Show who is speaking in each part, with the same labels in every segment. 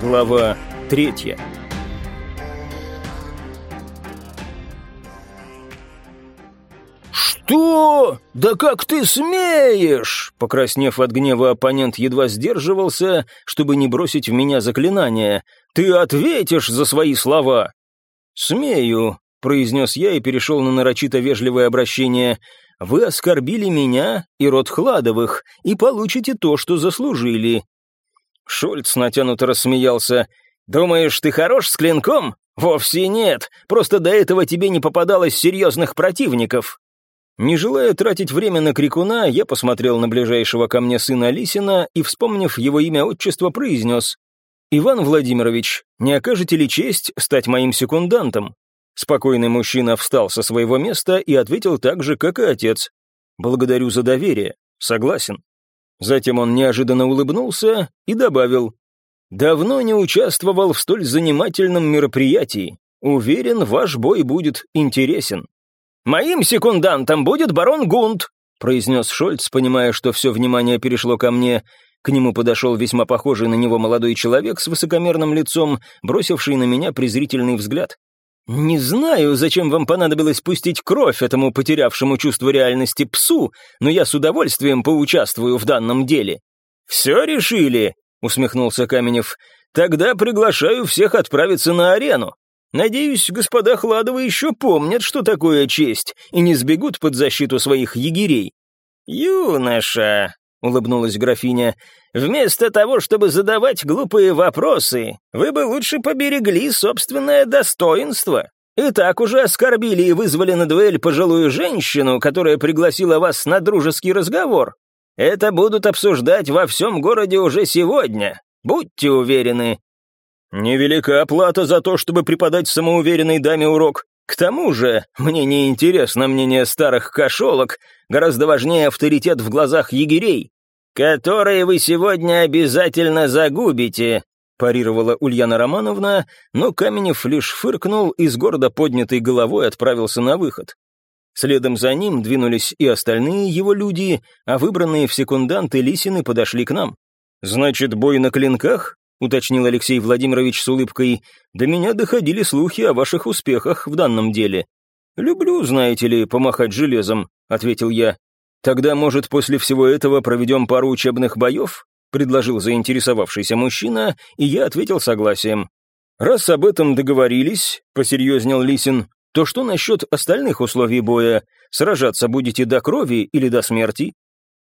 Speaker 1: Глава третья. «Что? Да как ты смеешь?» Покраснев от гнева, оппонент едва сдерживался, чтобы не бросить в меня заклинание. «Ты ответишь за свои слова!» «Смею», — произнес я и перешел на нарочито вежливое обращение. «Вы оскорбили меня и род Хладовых, и получите то, что заслужили». Шольц натянуто рассмеялся. «Думаешь, ты хорош с клинком? Вовсе нет, просто до этого тебе не попадалось серьезных противников». Не желая тратить время на крикуна, я посмотрел на ближайшего ко мне сына Лисина и, вспомнив его имя-отчество, произнес «Иван Владимирович, не окажете ли честь стать моим секундантом?» Спокойный мужчина встал со своего места и ответил так же, как и отец. «Благодарю за доверие. Согласен». Затем он неожиданно улыбнулся и добавил «Давно не участвовал в столь занимательном мероприятии. Уверен, ваш бой будет интересен». «Моим секундантом будет барон Гунд», произнес Шольц, понимая, что все внимание перешло ко мне. К нему подошел весьма похожий на него молодой человек с высокомерным лицом, бросивший на меня презрительный взгляд. «Не знаю, зачем вам понадобилось пустить кровь этому потерявшему чувство реальности псу, но я с удовольствием поучаствую в данном деле». «Все решили?» — усмехнулся Каменев. «Тогда приглашаю всех отправиться на арену. Надеюсь, господа Хладовы еще помнят, что такое честь, и не сбегут под защиту своих егерей». «Юноша», — улыбнулась графиня, — «вместо того, чтобы задавать глупые вопросы, вы бы лучше поберегли собственное достоинство. И так уже оскорбили и вызвали на дуэль пожилую женщину, которая пригласила вас на дружеский разговор. Это будут обсуждать во всем городе уже сегодня. Будьте уверены, «Невелика оплата за то, чтобы преподать самоуверенной даме урок. К тому же, мне не интересно мнение старых кошелок, гораздо важнее авторитет в глазах егерей, которые вы сегодня обязательно загубите», парировала Ульяна Романовна, но Каменев лишь фыркнул и с гордо поднятой головой отправился на выход. Следом за ним двинулись и остальные его люди, а выбранные в секунданты Лисины подошли к нам. «Значит, бой на клинках?» — уточнил Алексей Владимирович с улыбкой, «до меня доходили слухи о ваших успехах в данном деле». «Люблю, знаете ли, помахать железом», — ответил я. «Тогда, может, после всего этого проведем пару учебных боев?» — предложил заинтересовавшийся мужчина, и я ответил согласием. «Раз об этом договорились», — посерьезнел Лисин, «то что насчет остальных условий боя? Сражаться будете до крови или до смерти?»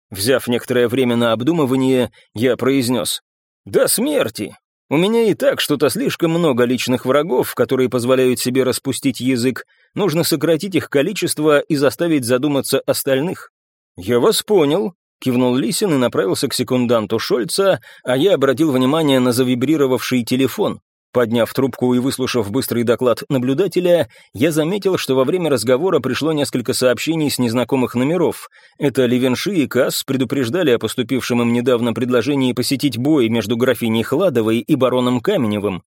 Speaker 1: Взяв некоторое время на обдумывание, я произнес. До смерти. У меня и так что-то слишком много личных врагов, которые позволяют себе распустить язык. Нужно сократить их количество и заставить задуматься остальных. Я вас понял, кивнул Лисин и направился к секунданту Шольца, а я обратил внимание на завибрировавший телефон. Подняв трубку и выслушав быстрый доклад наблюдателя, я заметил, что во время разговора пришло несколько сообщений с незнакомых номеров. Это Левенши и Касс предупреждали о поступившем им недавно предложении посетить бой между графиней Хладовой и бароном Каменевым.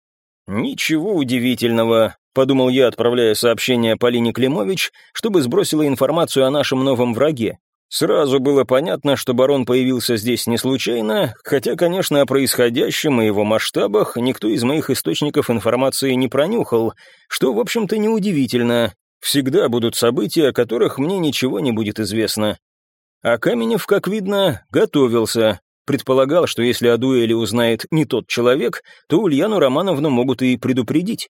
Speaker 1: «Ничего удивительного», — подумал я, отправляя сообщение Полине Климович, чтобы сбросила информацию о нашем новом враге. Сразу было понятно, что барон появился здесь не случайно, хотя, конечно, о происходящем и его масштабах никто из моих источников информации не пронюхал, что, в общем-то, неудивительно. Всегда будут события, о которых мне ничего не будет известно. А Каменев, как видно, готовился. Предполагал, что если о дуэли узнает не тот человек, то Ульяну Романовну могут и предупредить.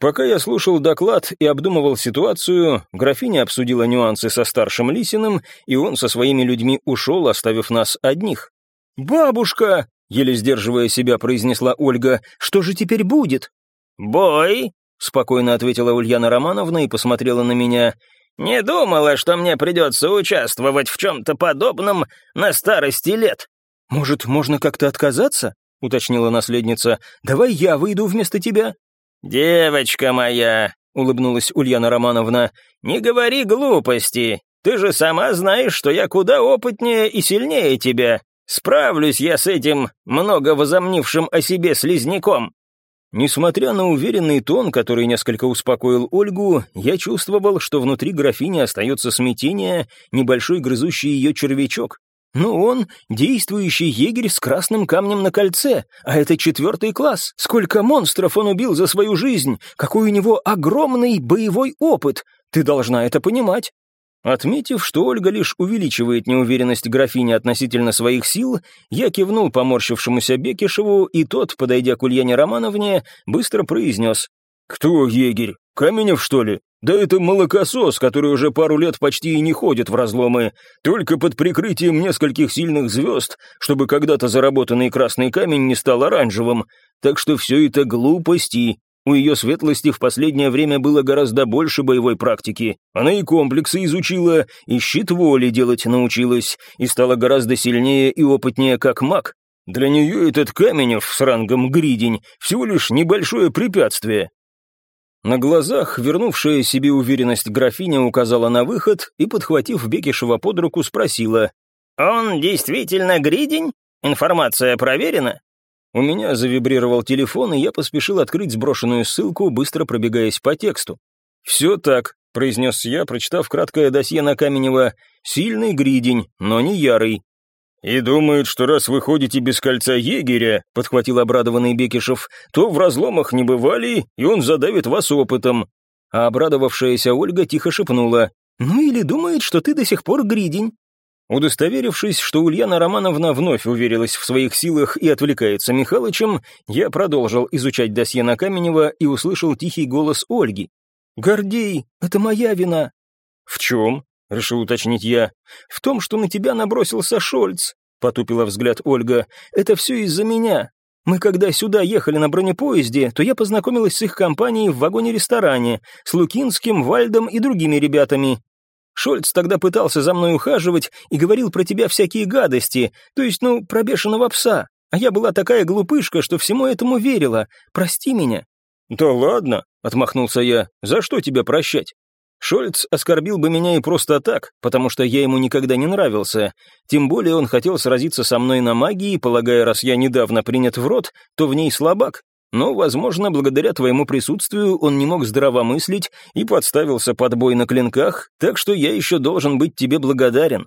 Speaker 1: Пока я слушал доклад и обдумывал ситуацию, графиня обсудила нюансы со старшим Лисиным, и он со своими людьми ушел, оставив нас одних. «Бабушка!» — еле сдерживая себя, произнесла Ольга. «Что же теперь будет?»
Speaker 2: «Бой!»
Speaker 1: — спокойно ответила Ульяна Романовна и посмотрела на меня.
Speaker 2: «Не думала, что мне придется участвовать в чем-то подобном на старости лет».
Speaker 1: «Может, можно как-то отказаться?» — уточнила наследница. «Давай я выйду вместо тебя».
Speaker 2: «Девочка моя», — улыбнулась Ульяна Романовна, — «не говори глупости. Ты же сама знаешь, что я куда опытнее и сильнее тебя. Справлюсь я с этим много возомнившим о себе слизняком».
Speaker 1: Несмотря на уверенный тон, который несколько успокоил Ольгу, я чувствовал, что внутри графини остается смятение, небольшой грызущий ее червячок. Ну, он действующий егерь с красным камнем на кольце, а это четвертый класс. Сколько монстров он убил за свою жизнь, какой у него огромный боевой опыт. Ты должна это понимать. Отметив, что Ольга лишь увеличивает неуверенность графини относительно своих сил, я кивнул поморщившемуся Бекишеву, и тот, подойдя к Ульяне Романовне, быстро произнес. «Кто егерь? Каменев, что ли? Да это молокосос, который уже пару лет почти и не ходит в разломы, только под прикрытием нескольких сильных звезд, чтобы когда-то заработанный красный камень не стал оранжевым. Так что все это глупости, у ее светлости в последнее время было гораздо больше боевой практики. Она и комплексы изучила, и щит воли делать научилась, и стала гораздо сильнее и опытнее как маг. Для нее этот Каменев с рангом Гридень всего лишь небольшое препятствие. На глазах вернувшая себе уверенность графиня указала на выход и, подхватив Бекишева под руку, спросила.
Speaker 2: «Он действительно Гридень? Информация проверена?»
Speaker 1: У меня завибрировал телефон, и я поспешил открыть сброшенную ссылку, быстро пробегаясь по тексту. «Все так», — произнес я, прочитав краткое досье на Каменева. «Сильный гридень, но не ярый». «И думают, что раз вы ходите без кольца егеря», — подхватил обрадованный Бекишев, «то в разломах не бывали, и он задавит вас опытом». А обрадовавшаяся Ольга тихо шепнула. «Ну или думает, что ты до сих пор гридень». Удостоверившись, что Ульяна Романовна вновь уверилась в своих силах и отвлекается Михалычем, я продолжил изучать досье на Каменева и услышал тихий голос Ольги. «Гордей, это моя вина». «В чем?» — решил уточнить я. «В том, что на тебя набросился Шольц», — потупила взгляд Ольга. «Это все из-за меня. Мы когда сюда ехали на бронепоезде, то я познакомилась с их компанией в вагоне-ресторане, с Лукинским, Вальдом и другими ребятами. Шольц тогда пытался за мной ухаживать и говорил про тебя всякие гадости, то есть, ну, про бешеного пса. А я была такая глупышка, что всему этому верила. Прости меня». «Да ладно», — отмахнулся я, — «за что тебя прощать?» Шольц оскорбил бы меня и просто так, потому что я ему никогда не нравился. Тем более он хотел сразиться со мной на магии, полагая, раз я недавно принят в рот, то в ней слабак. Но, возможно, благодаря твоему присутствию он не мог здравомыслить и подставился под бой на клинках, так что я еще должен быть тебе благодарен.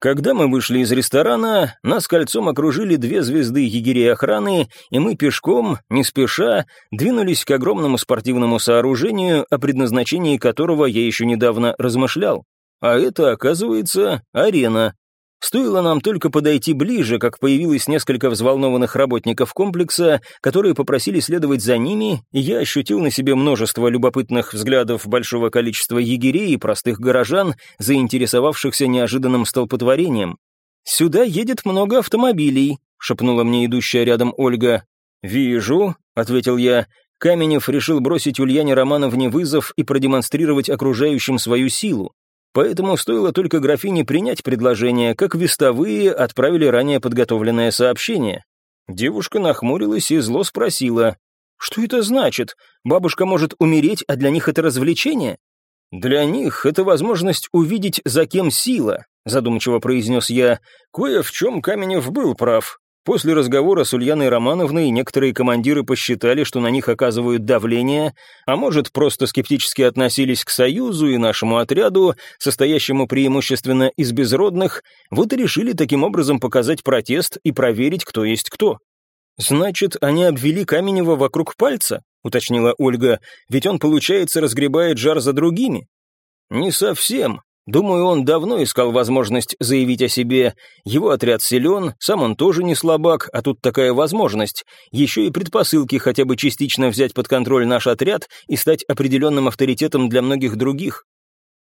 Speaker 1: Когда мы вышли из ресторана, нас кольцом окружили две звезды егерей охраны, и мы пешком, не спеша, двинулись к огромному спортивному сооружению, о предназначении которого я еще недавно размышлял. А это, оказывается, арена, Стоило нам только подойти ближе, как появилось несколько взволнованных работников комплекса, которые попросили следовать за ними, и я ощутил на себе множество любопытных взглядов большого количества егерей и простых горожан, заинтересовавшихся неожиданным столпотворением. «Сюда едет много автомобилей», — шепнула мне идущая рядом Ольга. «Вижу», — ответил я. Каменев решил бросить Ульяне Романовне вызов и продемонстрировать окружающим свою силу. Поэтому стоило только графине принять предложение, как вестовые отправили ранее подготовленное сообщение. Девушка нахмурилась и зло спросила, «Что это значит? Бабушка может умереть, а для них это развлечение?» «Для них это возможность увидеть, за кем сила», задумчиво произнес я. «Кое в чем Каменев был прав. После разговора с Ульяной Романовной некоторые командиры посчитали, что на них оказывают давление, а может, просто скептически относились к Союзу и нашему отряду, состоящему преимущественно из безродных, вот и решили таким образом показать протест и проверить, кто есть кто. «Значит, они обвели Каменева вокруг пальца?» — уточнила Ольга. «Ведь он, получается, разгребает жар за другими». «Не совсем», Думаю, он давно искал возможность заявить о себе. Его отряд силен, сам он тоже не слабак, а тут такая возможность. Еще и предпосылки хотя бы частично взять под контроль наш отряд и стать определенным авторитетом для многих других.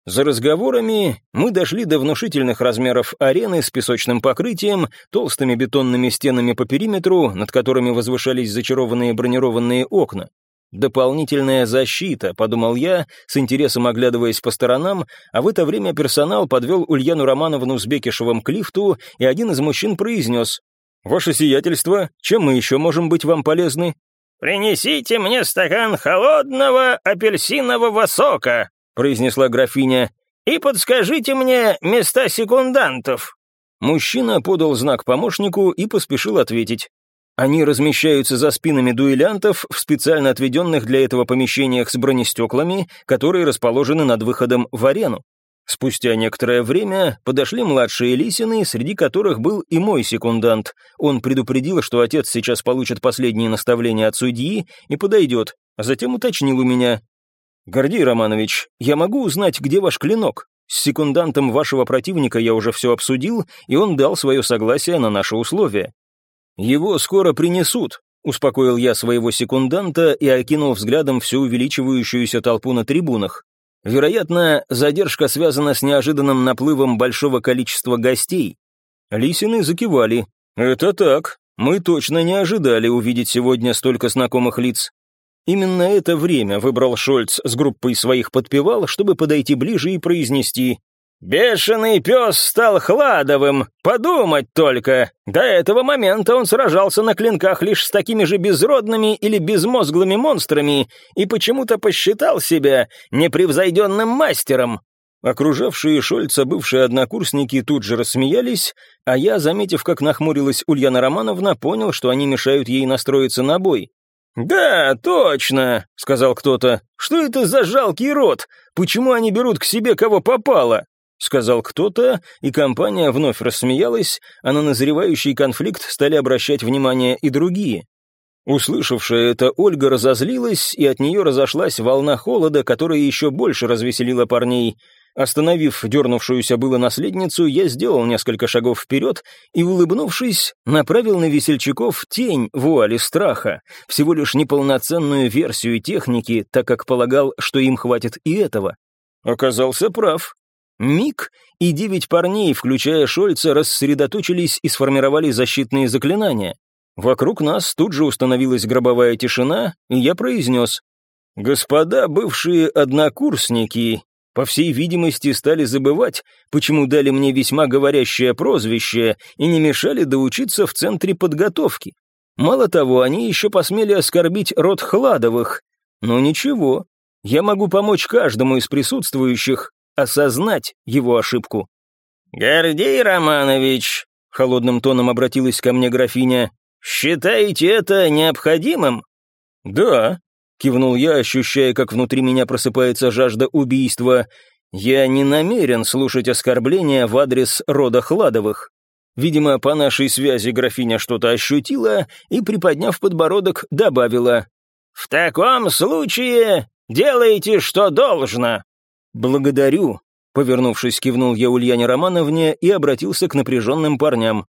Speaker 1: За разговорами мы дошли до внушительных размеров арены с песочным покрытием, толстыми бетонными стенами по периметру, над которыми возвышались зачарованные бронированные окна. «Дополнительная защита», — подумал я, с интересом оглядываясь по сторонам, а в это время персонал подвел Ульяну Романовну с Бекишевым к лифту, и один из мужчин произнес «Ваше сиятельство, чем мы еще можем быть вам полезны?»
Speaker 2: «Принесите мне стакан холодного апельсинового сока», — произнесла графиня, «и подскажите мне места секундантов».
Speaker 1: Мужчина подал знак помощнику и поспешил ответить. Они размещаются за спинами дуэлянтов в специально отведенных для этого помещениях с бронестеклами, которые расположены над выходом в арену. Спустя некоторое время подошли младшие Лисины, среди которых был и мой секундант. Он предупредил, что отец сейчас получит последние наставления от судьи и подойдет, а затем уточнил у меня. «Гордей Романович, я могу узнать, где ваш клинок? С секундантом вашего противника я уже все обсудил, и он дал свое согласие на наши условия». «Его скоро принесут», — успокоил я своего секунданта и окинул взглядом всю увеличивающуюся толпу на трибунах. Вероятно, задержка связана с неожиданным наплывом большого количества гостей. Лисины закивали. «Это так. Мы точно не ожидали увидеть сегодня столько знакомых лиц. Именно это время выбрал Шольц с группой своих подпевал, чтобы подойти ближе и произнести «Бешеный пес стал хладовым, подумать только! До этого момента он сражался на клинках лишь с такими же безродными или безмозглыми монстрами и почему-то посчитал себя непревзойденным мастером». Окружавшие Шольца бывшие однокурсники тут же рассмеялись, а я, заметив, как нахмурилась Ульяна Романовна, понял, что они мешают ей настроиться на бой. «Да, точно», — сказал кто-то. «Что это за жалкий род? Почему они берут к себе кого попало?» Сказал кто-то, и компания вновь рассмеялась, а на назревающий конфликт стали обращать внимание и другие. Услышавшая это, Ольга разозлилась, и от нее разошлась волна холода, которая еще больше развеселила парней. Остановив дернувшуюся было наследницу, я сделал несколько шагов вперед и, улыбнувшись, направил на весельчаков тень вуали страха, всего лишь неполноценную версию техники, так как полагал, что им хватит и этого. Оказался прав. Миг, и девять парней, включая Шольца, рассредоточились и сформировали защитные заклинания. Вокруг нас тут же установилась гробовая тишина, и я произнес «Господа бывшие однокурсники, по всей видимости, стали забывать, почему дали мне весьма говорящее прозвище и не мешали доучиться в центре подготовки. Мало того, они еще посмели оскорбить род Хладовых. Но ничего, я могу помочь каждому из присутствующих, осознать его ошибку. «Гордей Романович», — холодным тоном обратилась ко мне графиня, «считаете это необходимым?» «Да», — кивнул я, ощущая, как внутри меня просыпается жажда убийства. «Я не намерен слушать оскорбления в адрес рода Хладовых». Видимо, по нашей связи графиня что-то ощутила и, приподняв подбородок, добавила. «В таком случае делайте, что должно». «Благодарю», — повернувшись, кивнул я Ульяне Романовне и обратился к напряженным парням.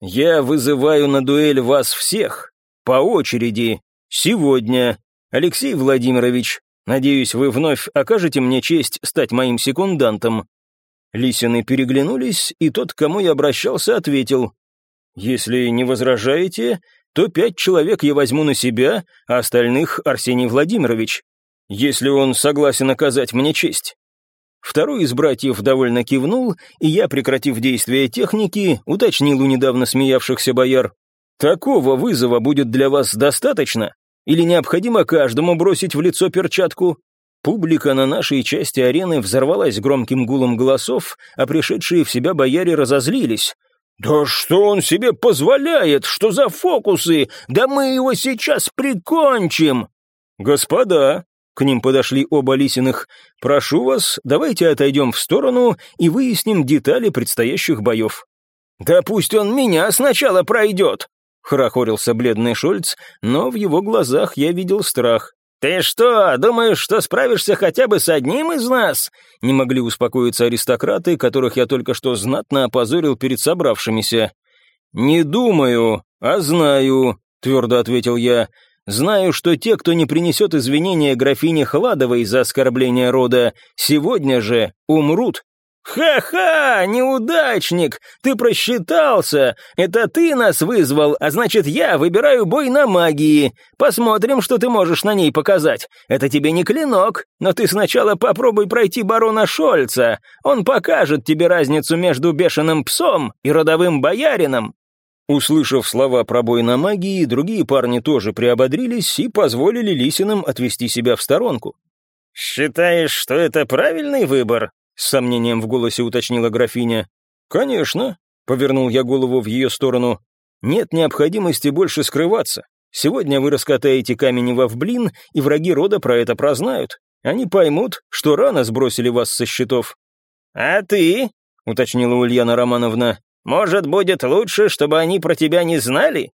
Speaker 1: «Я вызываю на дуэль вас всех, по очереди, сегодня. Алексей Владимирович, надеюсь, вы вновь окажете мне честь стать моим секундантом». Лисины переглянулись, и тот, к кому я обращался, ответил. «Если не возражаете, то пять человек я возьму на себя, а остальных Арсений Владимирович если он согласен оказать мне честь. Второй из братьев довольно кивнул, и я, прекратив действие техники, уточнил у недавно смеявшихся бояр. «Такого вызова будет для вас достаточно? Или необходимо каждому бросить в лицо перчатку?» Публика на нашей части арены взорвалась громким гулом голосов, а пришедшие в себя бояре разозлились. «Да что он себе позволяет? Что за фокусы? Да мы его сейчас прикончим!» «Господа, к ним подошли оба Лисиных. «Прошу вас, давайте отойдем в сторону и выясним детали предстоящих боев». «Да пусть он меня сначала пройдет!» — хорохорился бледный Шольц, но в его глазах я видел страх. «Ты что, думаешь, что справишься хотя бы с одним из нас?» Не могли успокоиться аристократы, которых я только что знатно опозорил перед собравшимися. «Не думаю, а знаю», — твердо ответил я. Знаю, что те, кто не принесет извинения графине Хладовой за оскорбление рода, сегодня же умрут. «Ха-ха, неудачник! Ты просчитался! Это ты нас вызвал, а значит, я выбираю бой на магии. Посмотрим, что ты можешь на ней показать. Это тебе не клинок, но ты сначала попробуй пройти барона Шольца. Он покажет тебе разницу между бешеным псом и родовым боярином. Услышав слова про бой на магии, другие парни тоже приободрились и позволили Лисиным отвести себя в сторонку. «Считаешь, что это правильный выбор?» — с сомнением в голосе уточнила графиня. «Конечно», — повернул я голову в ее сторону. «Нет необходимости больше скрываться. Сегодня вы раскатаете камень во в блин, и враги рода про это прознают. Они поймут, что рано сбросили вас со счетов».
Speaker 2: «А ты?» — уточнила Ульяна Романовна. «Может, будет лучше, чтобы они про тебя не знали?»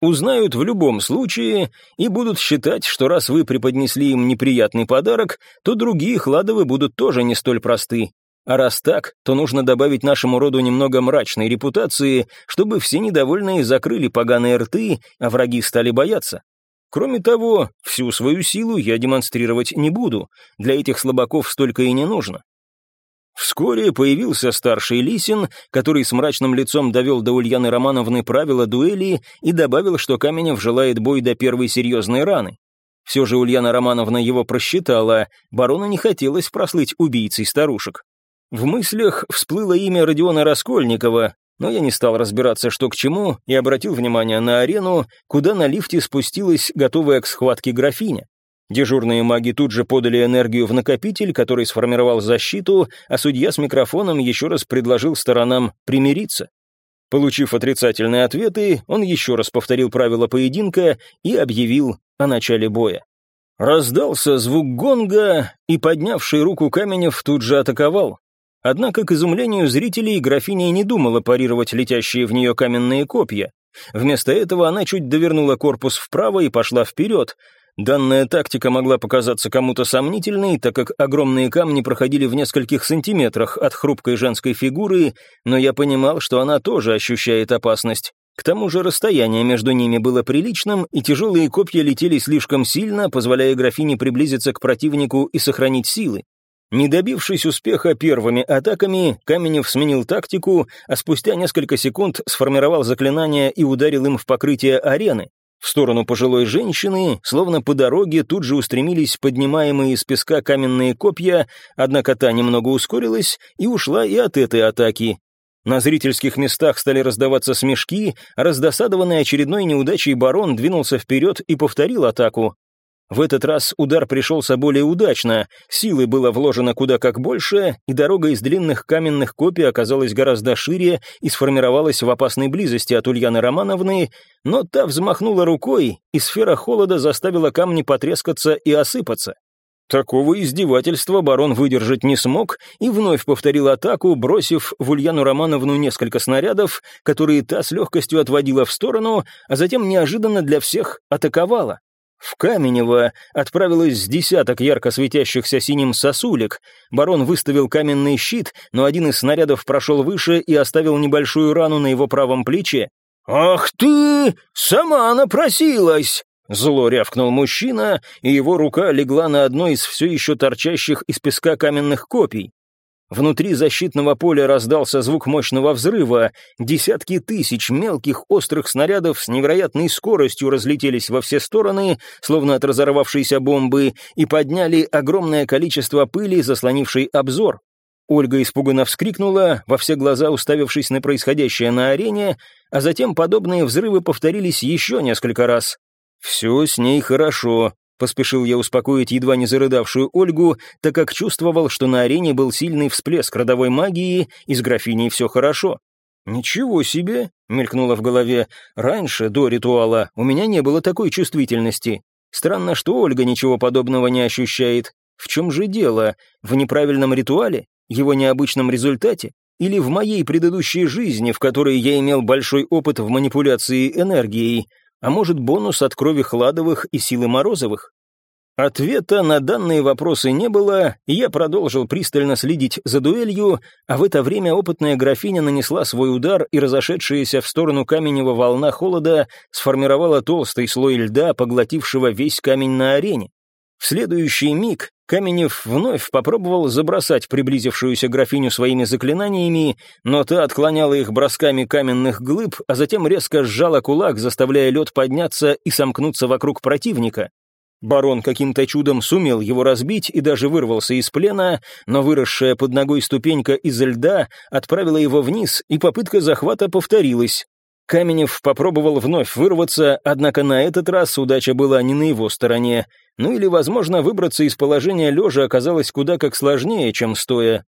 Speaker 1: Узнают в любом случае и будут считать, что раз вы преподнесли им неприятный подарок, то другие Хладовы будут тоже не столь просты. А раз так, то нужно добавить нашему роду немного мрачной репутации, чтобы все недовольные закрыли поганые рты, а враги стали бояться. Кроме того, всю свою силу я демонстрировать не буду, для этих слабаков столько и не нужно. Вскоре появился старший Лисин, который с мрачным лицом довел до Ульяны Романовны правила дуэли и добавил, что Каменев желает бой до первой серьезной раны. Все же Ульяна Романовна его просчитала, барону не хотелось прослыть убийцей старушек. В мыслях всплыло имя Родиона Раскольникова, но я не стал разбираться, что к чему, и обратил внимание на арену, куда на лифте спустилась готовая к схватке графиня. Дежурные маги тут же подали энергию в накопитель, который сформировал защиту, а судья с микрофоном еще раз предложил сторонам примириться. Получив отрицательные ответы, он еще раз повторил правила поединка и объявил о начале боя. Раздался звук гонга, и поднявший руку Каменев тут же атаковал. Однако, к изумлению зрителей, графиня не думала парировать летящие в нее каменные копья. Вместо этого она чуть довернула корпус вправо и пошла вперед. Данная тактика могла показаться кому-то сомнительной, так как огромные камни проходили в нескольких сантиметрах от хрупкой женской фигуры, но я понимал, что она тоже ощущает опасность. К тому же расстояние между ними было приличным, и тяжелые копья летели слишком сильно, позволяя графине приблизиться к противнику и сохранить силы. Не добившись успеха первыми атаками, Каменев сменил тактику, а спустя несколько секунд сформировал заклинание и ударил им в покрытие арены. В сторону пожилой женщины, словно по дороге, тут же устремились поднимаемые из песка каменные копья, однако та немного ускорилась и ушла и от этой атаки. На зрительских местах стали раздаваться смешки, раздосадованный очередной неудачей барон двинулся вперед и повторил атаку. В этот раз удар пришелся более удачно, силы было вложено куда как больше, и дорога из длинных каменных копий оказалась гораздо шире и сформировалась в опасной близости от Ульяны Романовны, но та взмахнула рукой, и сфера холода заставила камни потрескаться и осыпаться. Такого издевательства барон выдержать не смог и вновь повторил атаку, бросив в Ульяну Романовну несколько снарядов, которые та с легкостью отводила в сторону, а затем неожиданно для всех атаковала. В Каменево отправилось с десяток ярко светящихся синим сосулек. Барон выставил каменный щит, но один из снарядов прошел выше и оставил небольшую рану на его правом плече. «Ах ты! Сама напросилась!» Зло рявкнул мужчина, и его рука легла на одно из все еще торчащих из песка каменных копий. Внутри защитного поля раздался звук мощного взрыва. Десятки тысяч мелких острых снарядов с невероятной скоростью разлетелись во все стороны, словно от разорвавшейся бомбы, и подняли огромное количество пыли, заслонившей обзор. Ольга испуганно вскрикнула, во все глаза уставившись на происходящее на арене, а затем подобные взрывы повторились еще несколько раз. «Все с ней хорошо», Поспешил я успокоить едва не зарыдавшую Ольгу, так как чувствовал, что на арене был сильный всплеск родовой магии, и с графиней все хорошо. «Ничего себе!» — мелькнуло в голове. «Раньше, до ритуала, у меня не было такой чувствительности. Странно, что Ольга ничего подобного не ощущает. В чем же дело? В неправильном ритуале? Его необычном результате? Или в моей предыдущей жизни, в которой я имел большой опыт в манипуляции энергией? А может, бонус от крови Хладовых и силы Морозовых? Ответа на данные вопросы не было, и я продолжил пристально следить за дуэлью, а в это время опытная графиня нанесла свой удар, и разошедшаяся в сторону каменного волна холода сформировала толстый слой льда, поглотившего весь камень на арене. В следующий миг Каменев вновь попробовал забросать приблизившуюся графиню своими заклинаниями, но та отклоняла их бросками каменных глыб, а затем резко сжала кулак, заставляя лед подняться и сомкнуться вокруг противника. Барон каким-то чудом сумел его разбить и даже вырвался из плена, но выросшая под ногой ступенька из льда отправила его вниз, и попытка захвата повторилась. Каменев попробовал вновь вырваться, однако на этот раз удача была не на его стороне. Ну или, возможно, выбраться из положения лежа оказалось куда как сложнее, чем стоя.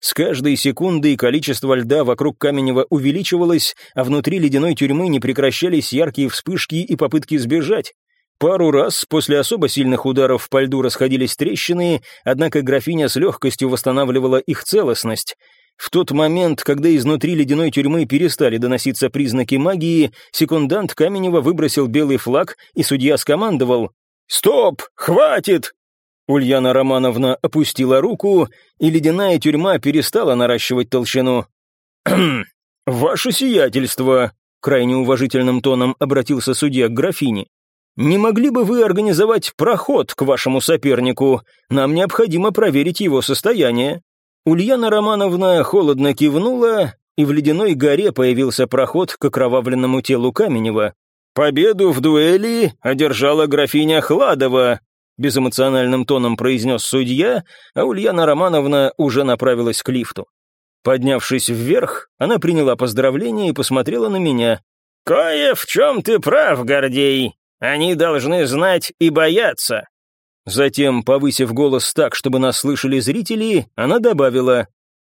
Speaker 1: С каждой секундой количество льда вокруг Каменева увеличивалось, а внутри ледяной тюрьмы не прекращались яркие вспышки и попытки сбежать. Пару раз после особо сильных ударов по льду расходились трещины, однако графиня с легкостью восстанавливала их целостность. В тот момент, когда изнутри ледяной тюрьмы перестали доноситься признаки магии, секундант Каменева выбросил белый флаг, и судья скомандовал «Стоп! Хватит!» Ульяна Романовна опустила руку, и ледяная тюрьма перестала наращивать толщину. «Ваше сиятельство!» — крайне уважительным тоном обратился судья к графине. «Не могли бы вы организовать проход к вашему сопернику? Нам необходимо проверить его состояние». Ульяна Романовна холодно кивнула, и в ледяной горе появился проход к окровавленному телу Каменева. «Победу в дуэли одержала графиня Хладова», безэмоциональным тоном произнес судья, а Ульяна Романовна уже направилась к лифту. Поднявшись вверх, она приняла поздравление и посмотрела на меня. «Кое в чем ты прав, Гордей. Они должны знать и бояться. Затем, повысив голос так, чтобы нас слышали зрители, она добавила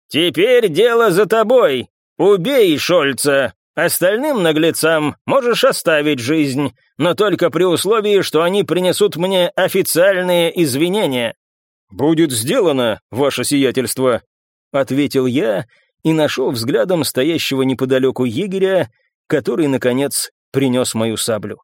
Speaker 1: «Теперь дело за тобой. Убей Шольца. Остальным наглецам можешь оставить жизнь, но только при условии, что они принесут мне официальные извинения». «Будет сделано, ваше сиятельство», — ответил я и нашел взглядом стоящего неподалеку егеря, который, наконец, принес мою саблю.